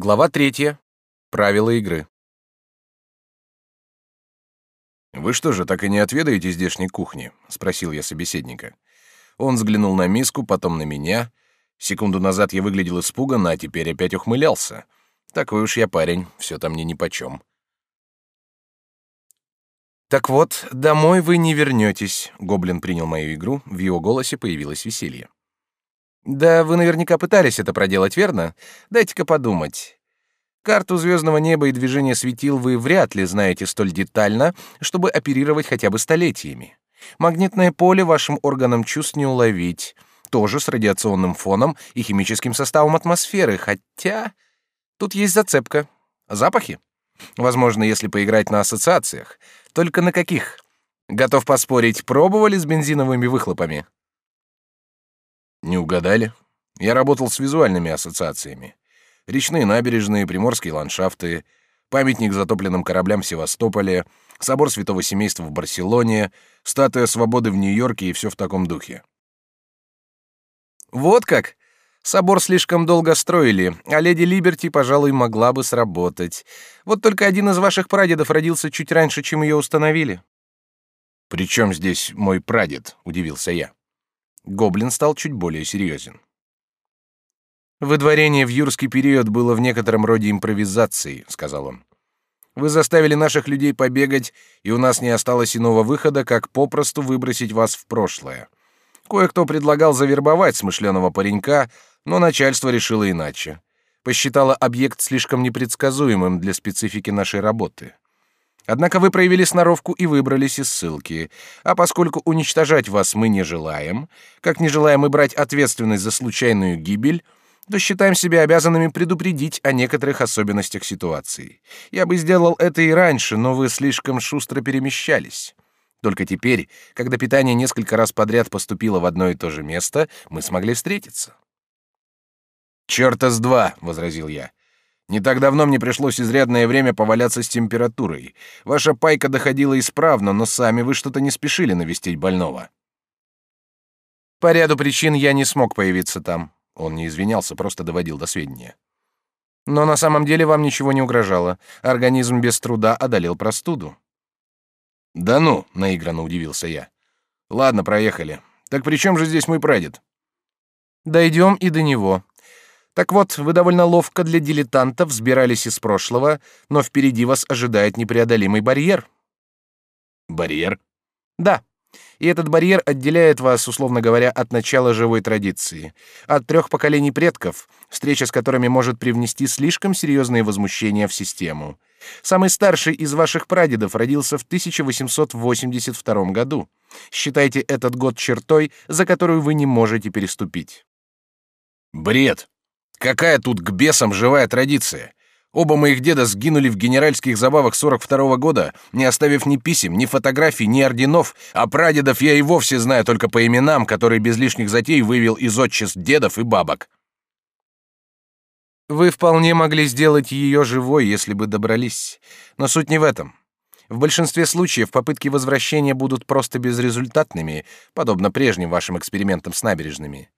Глава третья. Правила игры. «Вы что же, так и не отведаете здешней кухни?» — спросил я собеседника. Он взглянул на миску, потом на меня. Секунду назад я выглядел испуганно, а теперь опять ухмылялся. Такой уж я парень, все там мне нипочем. «Так вот, домой вы не вернетесь», — Гоблин принял мою игру, в его голосе появилось веселье. Да, вы наверняка пытались это проделать, верно? Дайте-ка подумать. Карту звездного неба и движения светил вы вряд ли знаете столь детально, чтобы оперировать хотя бы столетиями. Магнитное поле вашим органам чувств не уловить, тоже с радиационным фоном и химическим составом атмосферы, хотя тут есть зацепка. Запахи? Возможно, если поиграть на ассоциациях. Только на каких? Готов поспорить, пробовали с бензиновыми выхлопами? Не угадали? Я работал с визуальными ассоциациями. Речные набережные, приморские ландшафты, памятник затопленным кораблям в Севастополе, собор Святого Семейства в Барселоне, статуя свободы в Нью-Йорке и все в таком духе. Вот как? Собор слишком долго строили, а леди Либерти, пожалуй, могла бы сработать. Вот только один из ваших прадедов родился чуть раньше, чем ее установили. «При чем здесь мой прадед?» — удивился я. Гоблин стал чуть более серьезен. «Выдворение в юрский период было в некотором роде импровизацией», — сказал он. «Вы заставили наших людей побегать, и у нас не осталось иного выхода, как попросту выбросить вас в прошлое. Кое-кто предлагал завербовать смышленого паренька, но начальство решило иначе. Посчитало объект слишком непредсказуемым для специфики нашей работы. Однако вы проявили сноровку и выбрались из ссылки. А поскольку уничтожать вас мы не желаем, как не желаем и брать ответственность за случайную гибель, то считаем себя обязанными предупредить о некоторых особенностях ситуации. Я бы сделал это и раньше, но вы слишком шустро перемещались. Только теперь, когда питание несколько раз подряд поступило в одно и то же место, мы смогли встретиться. «Чёрта с два!» — возразил я. Не так давно мне пришлось изрядное время поваляться с температурой. Ваша пайка доходила исправно, но сами вы что-то не спешили навестить больного. По ряду причин я не смог появиться там. Он не извинялся, просто доводил до сведения. Но на самом деле вам ничего не угрожало. Организм без труда одолел простуду. Да ну, наигранно удивился я. Ладно, проехали. Так при чем же здесь мой прадед? Дойдем и до него. Так вот, вы довольно ловко для дилетантов взбирались из прошлого, но впереди вас ожидает непреодолимый барьер. Барьер? Да. И этот барьер отделяет вас, условно говоря, от начала живой традиции, от трех поколений предков, встреча с которыми может привнести слишком серьезные возмущения в систему. Самый старший из ваших прадедов родился в 1882 году. Считайте этот год чертой, за которую вы не можете переступить. Бред. Какая тут к бесам живая традиция? Оба моих деда сгинули в генеральских забавах 42-го года, не оставив ни писем, ни фотографий, ни орденов, а прадедов я и вовсе знаю только по именам, которые без лишних затей вывел из отчеств дедов и бабок. Вы вполне могли сделать ее живой, если бы добрались. Но суть не в этом. В большинстве случаев попытки возвращения будут просто безрезультатными, подобно прежним вашим экспериментам с набережными.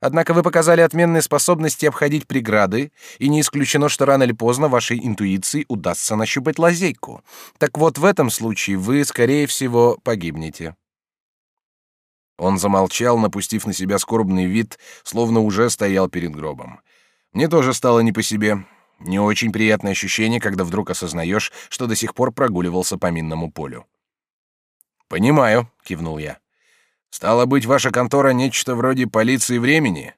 Однако вы показали отменные способности обходить преграды, и не исключено, что рано или поздно вашей интуиции удастся нащупать лазейку. Так вот, в этом случае вы, скорее всего, погибнете. Он замолчал, напустив на себя скорбный вид, словно уже стоял перед гробом. Мне тоже стало не по себе. Не очень приятное ощущение, когда вдруг осознаешь, что до сих пор прогуливался по минному полю. «Понимаю», — кивнул я. Стало быть, ваша контора нечто вроде полиции времени,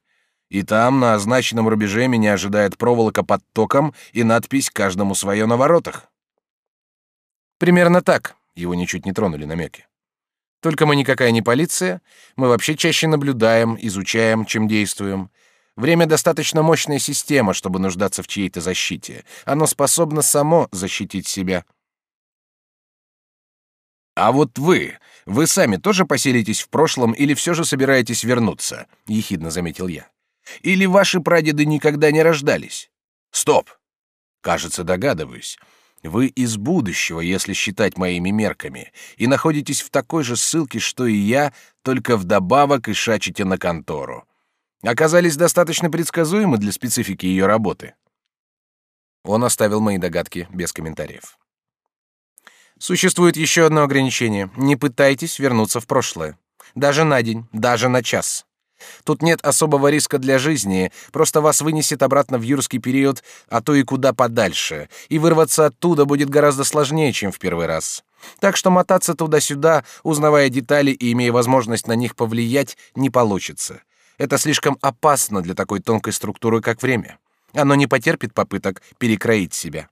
и там на означенном рубеже меня ожидает проволока под током и надпись каждому свое на воротах. Примерно так. Его ничуть не тронули намеки. Только мы никакая не полиция, мы вообще чаще наблюдаем, изучаем, чем действуем. Время достаточно мощная система, чтобы нуждаться в чьей-то защите. Оно способно само защитить себя. А вот вы, вы сами тоже поселитесь в прошлом или все же собираетесь вернуться? ехидно заметил я. Или ваши прадеды никогда не рождались? Стоп. Кажется, догадываюсь. Вы из будущего, если считать моими мерками, и находитесь в такой же ссылке, что и я, только вдобавок и шачите на контору. Оказались достаточно предсказуемы для специфики ее работы. Он оставил мои догадки без комментариев. Существует еще одно ограничение. Не пытайтесь вернуться в прошлое. Даже на день, даже на час. Тут нет особого риска для жизни, просто вас вынесет обратно в юрский период, а то и куда подальше, и вырваться оттуда будет гораздо сложнее, чем в первый раз. Так что мотаться туда-сюда, узнавая детали и имея возможность на них повлиять, не получится. Это слишком опасно для такой тонкой структуры, как время. Оно не потерпит попыток перекроить себя.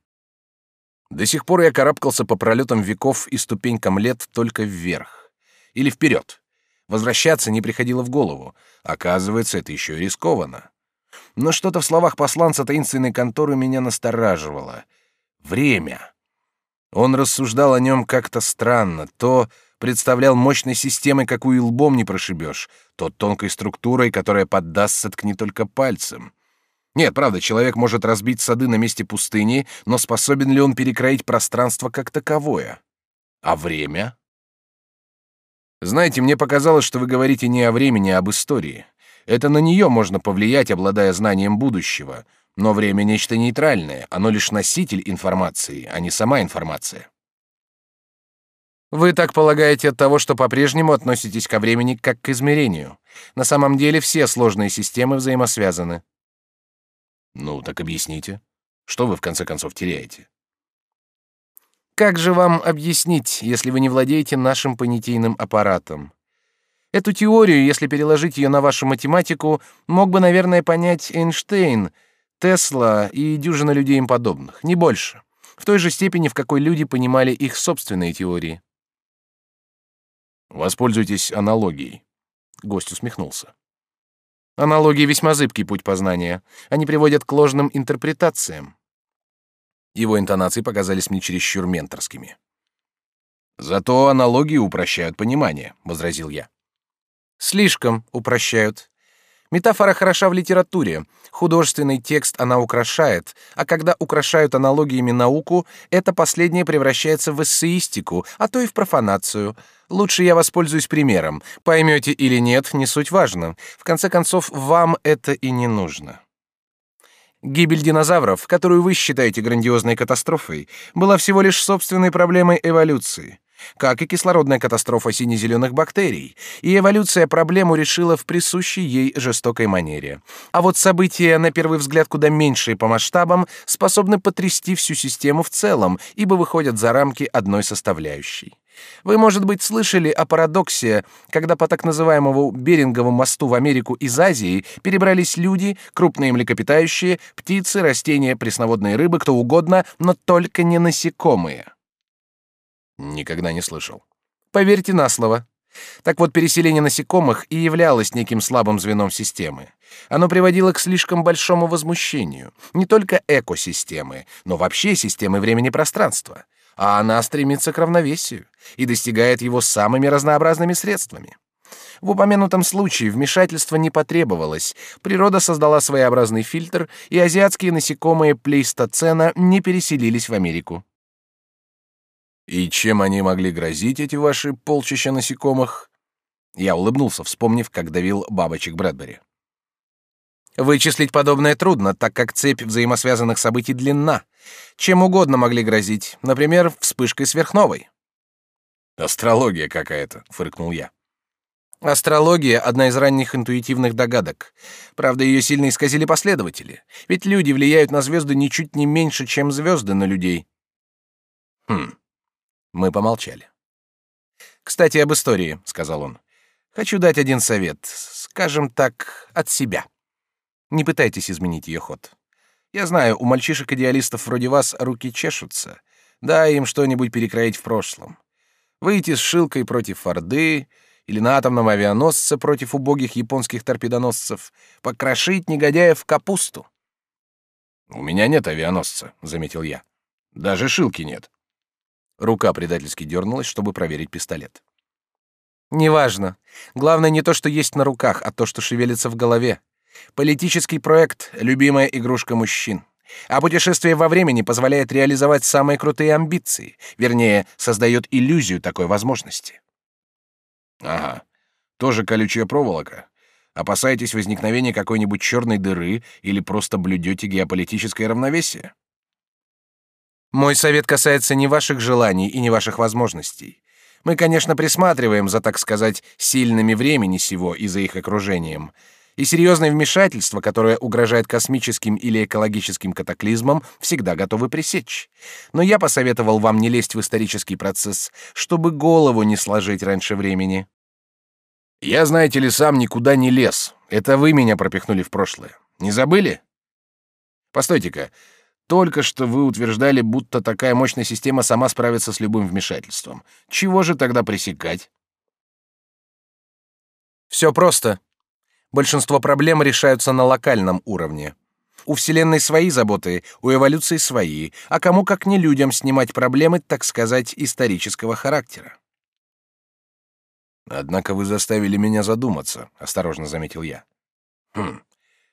До сих пор я карабкался по пролетам веков и ступенькам лет только вверх. Или вперед. Возвращаться не приходило в голову. Оказывается, это еще и рискованно. Но что-то в словах посланца таинственной конторы меня настораживало. Время. Он рассуждал о нем как-то странно. То представлял мощной системой, какую лбом не прошибешь, то тонкой структурой, которая поддастся ткни только пальцем. Нет, правда, человек может разбить сады на месте пустыни, но способен ли он перекроить пространство как таковое? А время? Знаете, мне показалось, что вы говорите не о времени, а об истории. Это на нее можно повлиять, обладая знанием будущего. Но время — нечто нейтральное, оно лишь носитель информации, а не сама информация. Вы так полагаете от того, что по-прежнему относитесь ко времени как к измерению. На самом деле все сложные системы взаимосвязаны. Ну, так объясните. Что вы в конце концов теряете? Как же вам объяснить, если вы не владеете нашим понятийным аппаратом? Эту теорию, если переложить ее на вашу математику, мог бы, наверное, понять Эйнштейн, Тесла и дюжина людей им подобных, не больше. В той же степени, в какой люди понимали их собственные теории. Воспользуйтесь аналогией. Гость усмехнулся. Аналогии весьма зыбкий путь познания. Они приводят к ложным интерпретациям. Его интонации показались мне чересчур менторскими. «Зато аналогии упрощают понимание», — возразил я. «Слишком упрощают. Метафора хороша в литературе. Художественный текст она украшает, а когда украшают аналогиями науку, это последнее превращается в эссеистику, а то и в профанацию. Лучше я воспользуюсь примером. Поймете или нет, не суть важно. В конце концов, вам это и не нужно». Гибель динозавров, которую вы считаете грандиозной катастрофой, была всего лишь собственной проблемой эволюции, как и кислородная катастрофа сине-зеленых бактерий, и эволюция проблему решила в присущей ей жестокой манере. А вот события, на первый взгляд куда меньшие по масштабам, способны потрясти всю систему в целом, ибо выходят за рамки одной составляющей. Вы, может быть, слышали о парадоксе, когда по так называемому Беринговому мосту в Америку из Азии перебрались люди, крупные млекопитающие, птицы, растения, пресноводные рыбы, кто угодно, но только не насекомые. Никогда не слышал. Поверьте на слово. Так вот, переселение насекомых и являлось неким слабым звеном системы. Оно приводило к слишком большому возмущению не только экосистемы, но вообще системы времени-пространства а она стремится к равновесию и достигает его самыми разнообразными средствами. В упомянутом случае вмешательство не потребовалось. Природа создала своеобразный фильтр, и азиатские насекомые плейстоцена не переселились в Америку. И чем они могли грозить эти ваши полчища насекомых? Я улыбнулся, вспомнив, как давил бабочек Брэдбери. Вычислить подобное трудно, так как цепь взаимосвязанных событий длинна. Чем угодно могли грозить, например, вспышкой сверхновой. Астрология какая-то, фыркнул я. Астрология — одна из ранних интуитивных догадок. Правда, ее сильно исказили последователи. Ведь люди влияют на звезды ничуть не меньше, чем звезды на людей. Хм. Мы помолчали. «Кстати, об истории», — сказал он. «Хочу дать один совет, скажем так, от себя». Не пытайтесь изменить ее ход. Я знаю, у мальчишек-идеалистов вроде вас руки чешутся. Дай им что-нибудь перекроить в прошлом. Выйти с шилкой против Орды или на атомном авианосце против убогих японских торпедоносцев, покрошить негодяев в капусту. «У меня нет авианосца», — заметил я. «Даже шилки нет». Рука предательски дернулась, чтобы проверить пистолет. «Неважно. Главное не то, что есть на руках, а то, что шевелится в голове. Политический проект — любимая игрушка мужчин. А путешествие во времени позволяет реализовать самые крутые амбиции, вернее, создает иллюзию такой возможности. Ага, тоже колючая проволока. Опасаетесь возникновения какой-нибудь черной дыры или просто блюдете геополитическое равновесие? Мой совет касается не ваших желаний и не ваших возможностей. Мы, конечно, присматриваем за, так сказать, сильными времени сего и за их окружением. И серьезное вмешательство, которое угрожает космическим или экологическим катаклизмам, всегда готовы пресечь. Но я посоветовал вам не лезть в исторический процесс, чтобы голову не сложить раньше времени. Я, знаете ли, сам никуда не лез. Это вы меня пропихнули в прошлое. Не забыли? Постойте-ка. Только что вы утверждали, будто такая мощная система сама справится с любым вмешательством. Чего же тогда пресекать? Все просто. Большинство проблем решаются на локальном уровне. У Вселенной свои заботы, у эволюции свои, а кому как не людям снимать проблемы, так сказать, исторического характера. Однако вы заставили меня задуматься, осторожно заметил я. Хм.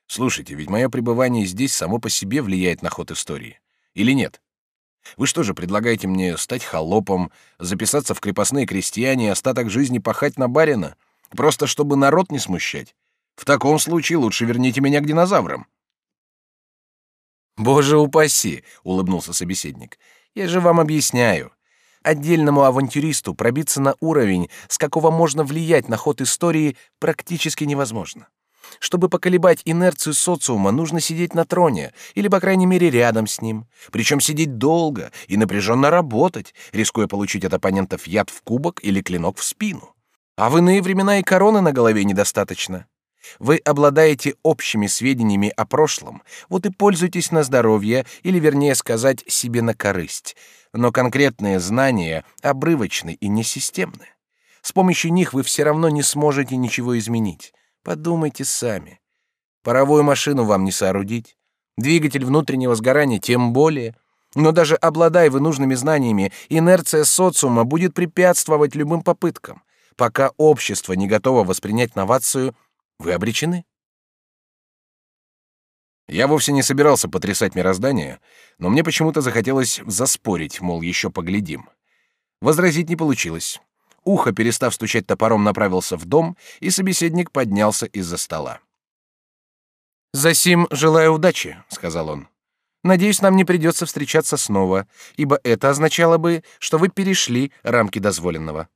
Слушайте, ведь мое пребывание здесь само по себе влияет на ход истории. Или нет? Вы что же предлагаете мне стать холопом, записаться в крепостные крестьяне и остаток жизни пахать на барина, просто чтобы народ не смущать? В таком случае лучше верните меня к динозаврам. Боже упаси, улыбнулся собеседник. Я же вам объясняю. Отдельному авантюристу пробиться на уровень, с какого можно влиять на ход истории, практически невозможно. Чтобы поколебать инерцию социума, нужно сидеть на троне, или, по крайней мере, рядом с ним. Причем сидеть долго и напряженно работать, рискуя получить от оппонентов яд в кубок или клинок в спину. А в иные времена и короны на голове недостаточно. Вы обладаете общими сведениями о прошлом, вот и пользуйтесь на здоровье, или, вернее сказать, себе на корысть. Но конкретные знания обрывочны и несистемны. С помощью них вы все равно не сможете ничего изменить. Подумайте сами. Паровую машину вам не соорудить, двигатель внутреннего сгорания тем более. Но даже обладая вы нужными знаниями, инерция социума будет препятствовать любым попыткам. Пока общество не готово воспринять новацию, вы обречены. Я вовсе не собирался потрясать мироздание, но мне почему-то захотелось заспорить, мол, еще поглядим. Возразить не получилось. Ухо, перестав стучать топором, направился в дом, и собеседник поднялся из-за стола. «Засим желаю удачи», — сказал он. «Надеюсь, нам не придется встречаться снова, ибо это означало бы, что вы перешли рамки дозволенного».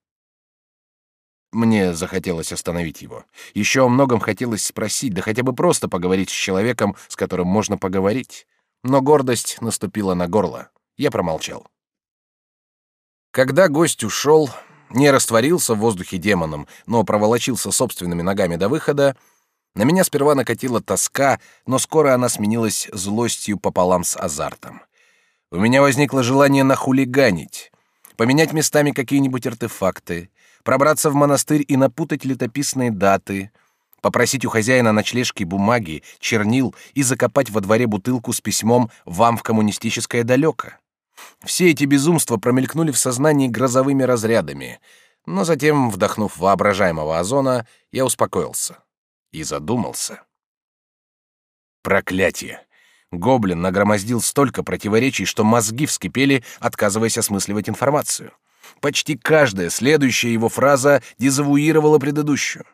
Мне захотелось остановить его. Еще о многом хотелось спросить, да хотя бы просто поговорить с человеком, с которым можно поговорить. Но гордость наступила на горло. Я промолчал. Когда гость ушел, не растворился в воздухе демоном, но проволочился собственными ногами до выхода, на меня сперва накатила тоска, но скоро она сменилась злостью пополам с азартом. У меня возникло желание нахулиганить, поменять местами какие-нибудь артефакты, пробраться в монастырь и напутать летописные даты, попросить у хозяина ночлежки бумаги, чернил и закопать во дворе бутылку с письмом «Вам в коммунистическое далеко». Все эти безумства промелькнули в сознании грозовыми разрядами, но затем, вдохнув воображаемого озона, я успокоился и задумался. Проклятие! Гоблин нагромоздил столько противоречий, что мозги вскипели, отказываясь осмысливать информацию. Почти каждая следующая его фраза дезавуировала предыдущую.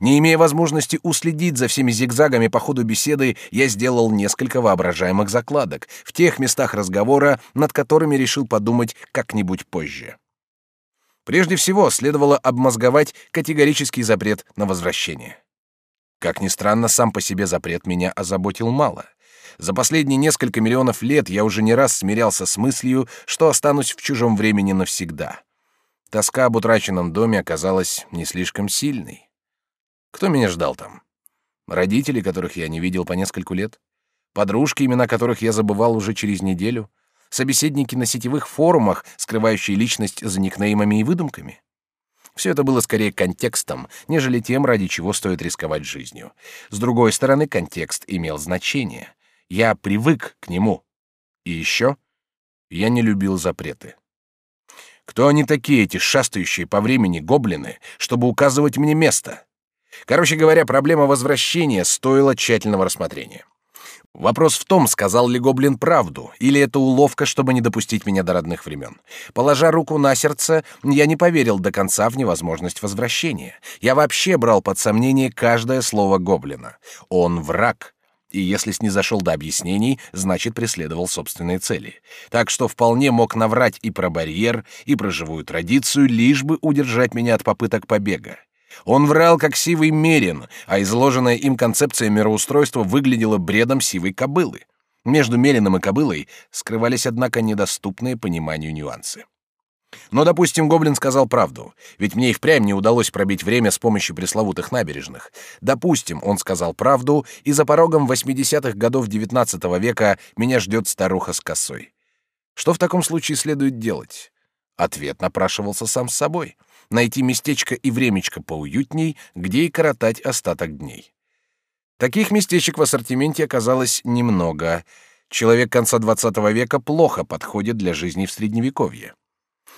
Не имея возможности уследить за всеми зигзагами по ходу беседы, я сделал несколько воображаемых закладок в тех местах разговора, над которыми решил подумать как-нибудь позже. Прежде всего, следовало обмозговать категорический запрет на возвращение. Как ни странно, сам по себе запрет меня озаботил мало. За последние несколько миллионов лет я уже не раз смирялся с мыслью, что останусь в чужом времени навсегда. Тоска об утраченном доме оказалась не слишком сильной. Кто меня ждал там? Родители, которых я не видел по нескольку лет? Подружки, имена которых я забывал уже через неделю? Собеседники на сетевых форумах, скрывающие личность за никнеймами и выдумками? Все это было скорее контекстом, нежели тем, ради чего стоит рисковать жизнью. С другой стороны, контекст имел значение. Я привык к нему. И еще я не любил запреты. Кто они такие, эти шастающие по времени гоблины, чтобы указывать мне место? Короче говоря, проблема возвращения стоила тщательного рассмотрения. Вопрос в том, сказал ли гоблин правду, или это уловка, чтобы не допустить меня до родных времен. Положа руку на сердце, я не поверил до конца в невозможность возвращения. Я вообще брал под сомнение каждое слово гоблина. Он враг. И если снизошел до объяснений, значит, преследовал собственные цели. Так что вполне мог наврать и про барьер, и про живую традицию, лишь бы удержать меня от попыток побега. Он врал, как сивый мерин, а изложенная им концепция мироустройства выглядела бредом сивой кобылы. Между мерином и кобылой скрывались, однако, недоступные пониманию нюансы. Но, допустим, Гоблин сказал правду, ведь мне и впрямь не удалось пробить время с помощью пресловутых набережных. Допустим, он сказал правду, и за порогом 80-х годов XIX века меня ждет старуха с косой. Что в таком случае следует делать? Ответ напрашивался сам с собой. Найти местечко и времечко поуютней, где и коротать остаток дней. Таких местечек в ассортименте оказалось немного. Человек конца XX века плохо подходит для жизни в Средневековье.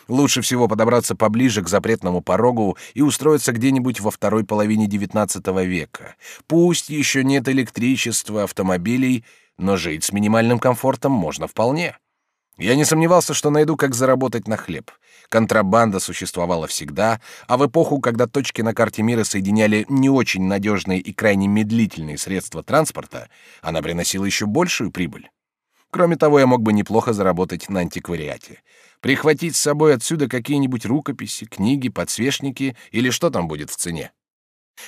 Лучше всего подобраться поближе к запретному порогу и устроиться где-нибудь во второй половине XIX века. Пусть еще нет электричества, автомобилей, но жить с минимальным комфортом можно вполне. Я не сомневался, что найду, как заработать на хлеб. Контрабанда существовала всегда, а в эпоху, когда точки на карте мира соединяли не очень надежные и крайне медлительные средства транспорта, она приносила еще большую прибыль. Кроме того, я мог бы неплохо заработать на антиквариате. Прихватить с собой отсюда какие-нибудь рукописи, книги, подсвечники или что там будет в цене.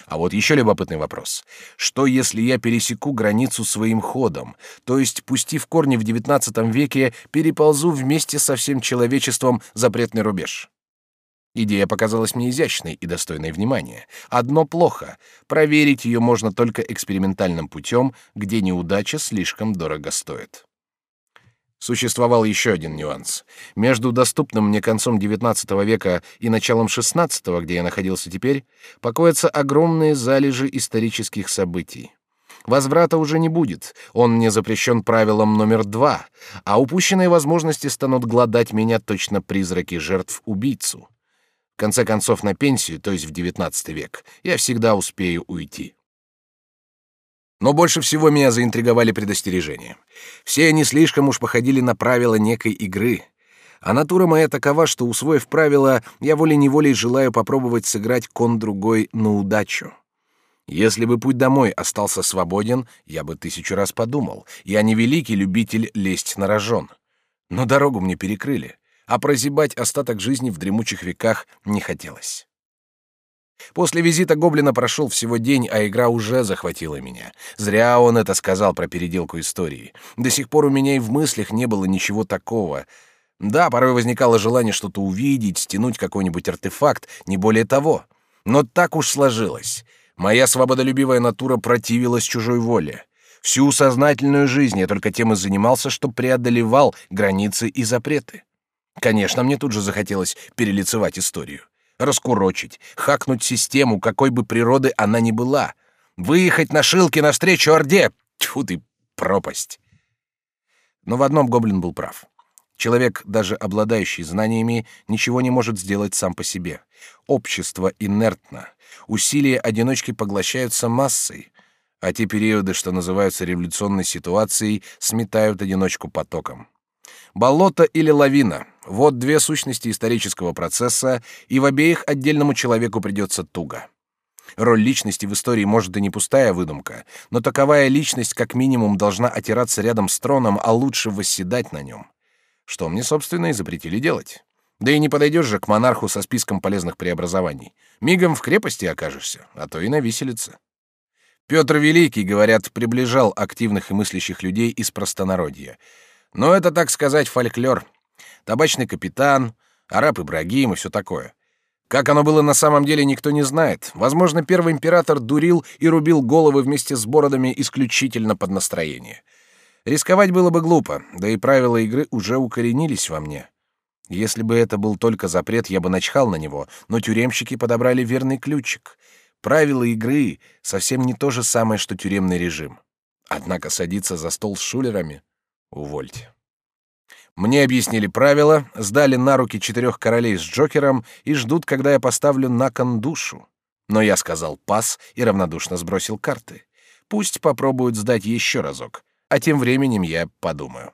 А вот еще любопытный вопрос. Что, если я пересеку границу своим ходом, то есть, пустив корни в XIX веке, переползу вместе со всем человечеством запретный рубеж? Идея показалась мне изящной и достойной внимания. Одно плохо — проверить ее можно только экспериментальным путем, где неудача слишком дорого стоит. Существовал еще один нюанс. Между доступным мне концом XIX века и началом XVI, где я находился теперь, покоятся огромные залежи исторических событий. Возврата уже не будет, он мне запрещен правилом номер два, а упущенные возможности станут гладать меня точно призраки жертв убийцу. В конце концов, на пенсию, то есть в XIX век, я всегда успею уйти. Но больше всего меня заинтриговали предостережения. Все они слишком уж походили на правила некой игры. А натура моя такова, что, усвоив правила, я волей-неволей желаю попробовать сыграть кон другой на удачу. Если бы путь домой остался свободен, я бы тысячу раз подумал. Я не великий любитель лезть на рожон. Но дорогу мне перекрыли, а прозябать остаток жизни в дремучих веках не хотелось. После визита гоблина прошел всего день, а игра уже захватила меня. Зря он это сказал про переделку истории. До сих пор у меня и в мыслях не было ничего такого. Да, порой возникало желание что-то увидеть, стянуть какой-нибудь артефакт, не более того. Но так уж сложилось. Моя свободолюбивая натура противилась чужой воле. Всю сознательную жизнь я только тем и занимался, что преодолевал границы и запреты. Конечно, мне тут же захотелось перелицевать историю раскурочить, хакнуть систему, какой бы природы она ни была, выехать на шилке навстречу Орде. Тьфу ты, пропасть. Но в одном Гоблин был прав. Человек, даже обладающий знаниями, ничего не может сделать сам по себе. Общество инертно. Усилия одиночки поглощаются массой, а те периоды, что называются революционной ситуацией, сметают одиночку потоком. Болото или лавина — вот две сущности исторического процесса, и в обеих отдельному человеку придется туго. Роль личности в истории может и не пустая выдумка, но таковая личность как минимум должна отираться рядом с троном, а лучше восседать на нем. Что мне, собственно, и запретили делать. Да и не подойдешь же к монарху со списком полезных преобразований. Мигом в крепости окажешься, а то и на виселице. Петр Великий, говорят, приближал активных и мыслящих людей из простонародья — но это, так сказать, фольклор. Табачный капитан, араб Ибрагим и все такое. Как оно было на самом деле, никто не знает. Возможно, первый император дурил и рубил головы вместе с бородами исключительно под настроение. Рисковать было бы глупо, да и правила игры уже укоренились во мне. Если бы это был только запрет, я бы начхал на него, но тюремщики подобрали верный ключик. Правила игры совсем не то же самое, что тюремный режим. Однако садиться за стол с шулерами Увольте. Мне объяснили правила, сдали на руки четырех королей с Джокером и ждут, когда я поставлю на кон душу. Но я сказал пас и равнодушно сбросил карты. Пусть попробуют сдать еще разок, а тем временем я подумаю.